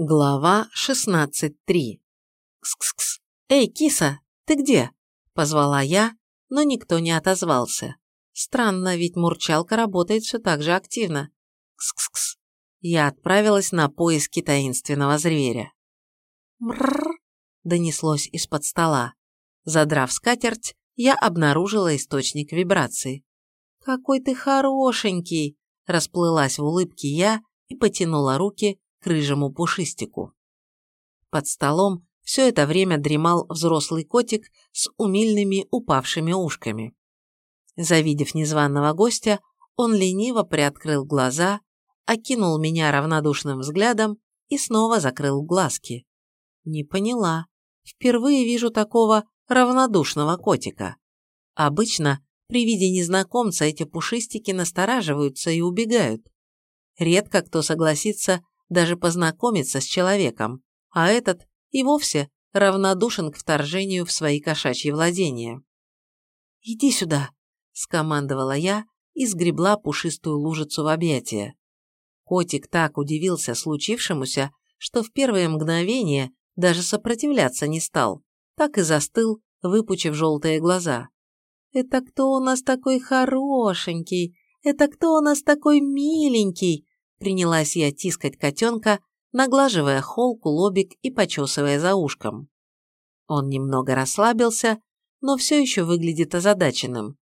Глава 16.3 «Кс-кс-кс! Эй, киса, ты где?» – позвала я, но никто не отозвался. Странно, ведь мурчалка работает все так же активно. «Кс-кс-кс!» Я отправилась на поиски таинственного зверя. «Мрррр!» – донеслось из-под стола. Задрав скатерть, я обнаружила источник вибрации. «Какой ты хорошенький!» – расплылась в улыбке я и потянула руки к рыжему пушистику. Под столом все это время дремал взрослый котик с умильными упавшими ушками. Завидев незваного гостя, он лениво приоткрыл глаза, окинул меня равнодушным взглядом и снова закрыл глазки. Не поняла. Впервые вижу такого равнодушного котика. Обычно при виде незнакомца эти пушистики настораживаются и убегают. Редко кто согласится даже познакомиться с человеком, а этот и вовсе равнодушен к вторжению в свои кошачьи владения. «Иди сюда», – скомандовала я и сгребла пушистую лужицу в объятия. Котик так удивился случившемуся, что в первое мгновение даже сопротивляться не стал, так и застыл, выпучив желтые глаза. «Это кто у нас такой хорошенький? Это кто у нас такой миленький?» Принялась я тискать котенка, наглаживая холку, лобик и почесывая за ушком. Он немного расслабился, но все еще выглядит озадаченным.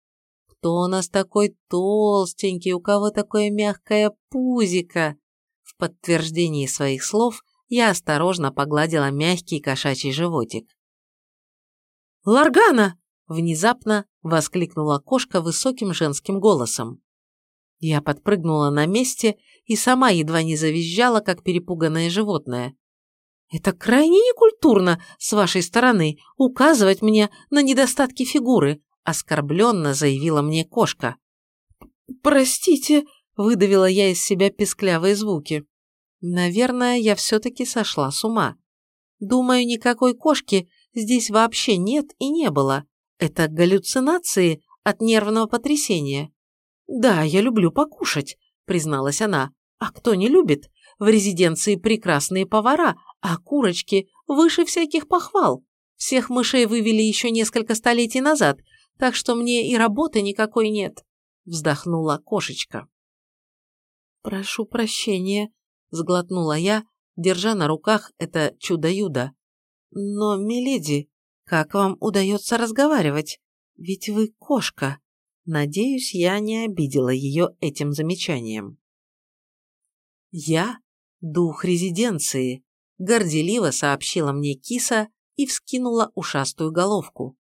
«Кто у нас такой толстенький, у кого такое мягкое пузико?» В подтверждении своих слов я осторожно погладила мягкий кошачий животик. «Ларгана!» – внезапно воскликнула кошка высоким женским голосом. Я подпрыгнула на месте и сама едва не завизжала, как перепуганное животное. «Это крайне некультурно с вашей стороны указывать мне на недостатки фигуры», оскорбленно заявила мне кошка. «Простите», – выдавила я из себя песклявые звуки. Наверное, я все-таки сошла с ума. Думаю, никакой кошки здесь вообще нет и не было. Это галлюцинации от нервного потрясения. «Да, я люблю покушать», – призналась она. «А кто не любит? В резиденции прекрасные повара, а курочки выше всяких похвал. Всех мышей вывели еще несколько столетий назад, так что мне и работы никакой нет», – вздохнула кошечка. «Прошу прощения», – сглотнула я, держа на руках это чудо-юдо. «Но, миледи, как вам удается разговаривать? Ведь вы кошка». Надеюсь, я не обидела ее этим замечанием. «Я – дух резиденции», – горделиво сообщила мне киса и вскинула ушастую головку.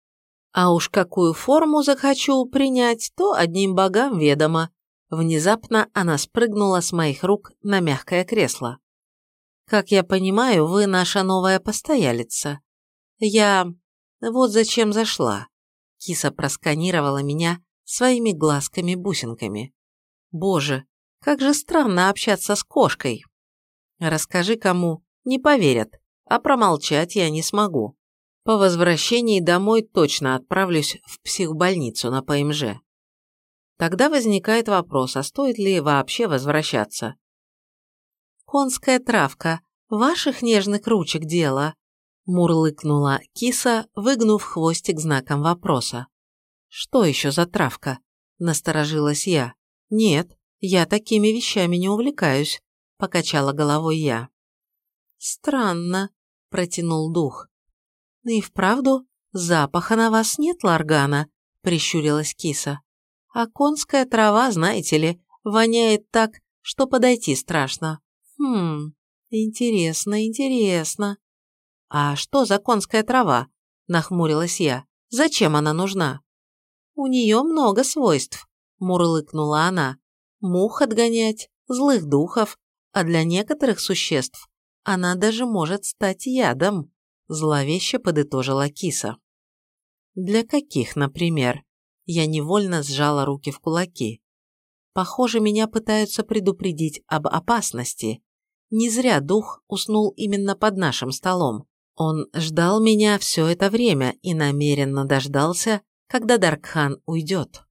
«А уж какую форму захочу принять, то одним богам ведомо». Внезапно она спрыгнула с моих рук на мягкое кресло. «Как я понимаю, вы наша новая постоялица. Я... вот зачем зашла». Киса просканировала меня своими глазками-бусинками. Боже, как же странно общаться с кошкой. Расскажи кому, не поверят, а промолчать я не смогу. По возвращении домой точно отправлюсь в психбольницу на ПМЖ. Тогда возникает вопрос, а стоит ли вообще возвращаться? «Конская травка, ваших нежных ручек дело», мурлыкнула киса, выгнув хвостик знаком вопроса. «Что еще за травка?» – насторожилась я. «Нет, я такими вещами не увлекаюсь», – покачала головой я. «Странно», – протянул дух. «И вправду, запаха на вас нет, Ларгана», – прищурилась киса. «А конская трава, знаете ли, воняет так, что подойти страшно. Хм, интересно, интересно». «А что за конская трава?» – нахмурилась я. «Зачем она нужна?» «У нее много свойств», – мурлыкнула она. «Мух отгонять, злых духов, а для некоторых существ она даже может стать ядом», – зловеще подытожила киса. «Для каких, например?» Я невольно сжала руки в кулаки. Похоже, меня пытаются предупредить об опасности. Не зря дух уснул именно под нашим столом. Он ждал меня все это время и намеренно дождался, когда Даркхан уйдет.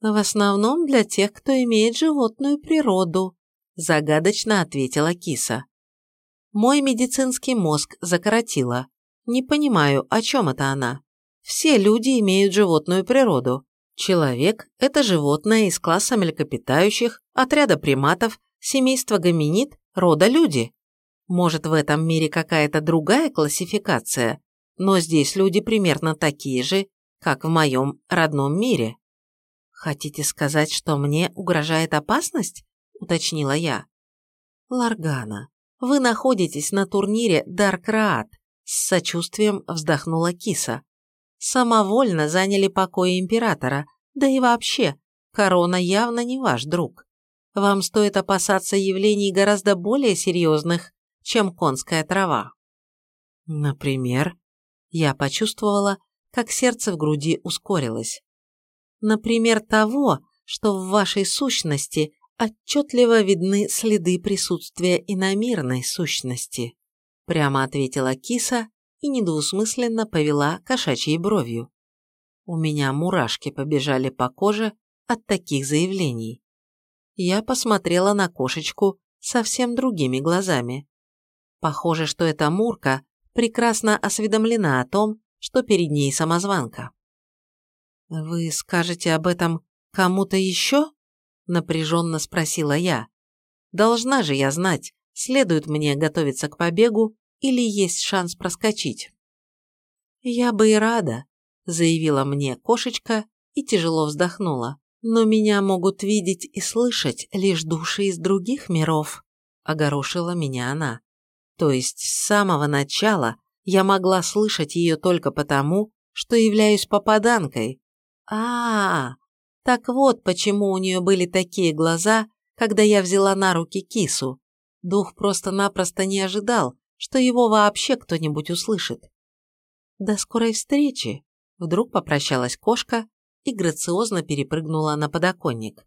В основном для тех, кто имеет животную природу, загадочно ответила киса. Мой медицинский мозг закоротило. Не понимаю, о чем это она. Все люди имеют животную природу. Человек – это животное из класса млекопитающих, отряда приматов, семейства гоминид, рода люди. Может, в этом мире какая-то другая классификация, но здесь люди примерно такие же, как в моем родном мире. «Хотите сказать, что мне угрожает опасность?» – уточнила я. «Ларгана, вы находитесь на турнире Даркраат», – с сочувствием вздохнула киса самовольно заняли покои императора, да и вообще, корона явно не ваш друг. Вам стоит опасаться явлений гораздо более серьезных, чем конская трава. Например, я почувствовала, как сердце в груди ускорилось. Например, того, что в вашей сущности отчетливо видны следы присутствия иномирной сущности, прямо ответила киса и недвусмысленно повела кошачьей бровью. У меня мурашки побежали по коже от таких заявлений. Я посмотрела на кошечку совсем другими глазами. Похоже, что эта Мурка прекрасно осведомлена о том, что перед ней самозванка. «Вы скажете об этом кому-то еще?» – напряженно спросила я. «Должна же я знать, следует мне готовиться к побегу или есть шанс проскочить. «Я бы и рада», – заявила мне кошечка и тяжело вздохнула. «Но меня могут видеть и слышать лишь души из других миров», – огорошила меня она. То есть с самого начала я могла слышать ее только потому, что являюсь попаданкой. А, -а, а так вот почему у нее были такие глаза, когда я взяла на руки кису. Дух просто-напросто не ожидал, что его вообще кто-нибудь услышит. «До скорой встречи!» Вдруг попрощалась кошка и грациозно перепрыгнула на подоконник.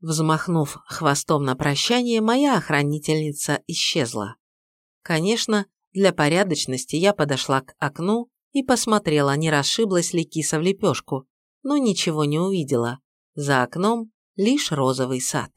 Взмахнув хвостом на прощание, моя охранительница исчезла. Конечно, для порядочности я подошла к окну и посмотрела, не расшиблась ли киса в лепешку, но ничего не увидела. За окном лишь розовый сад.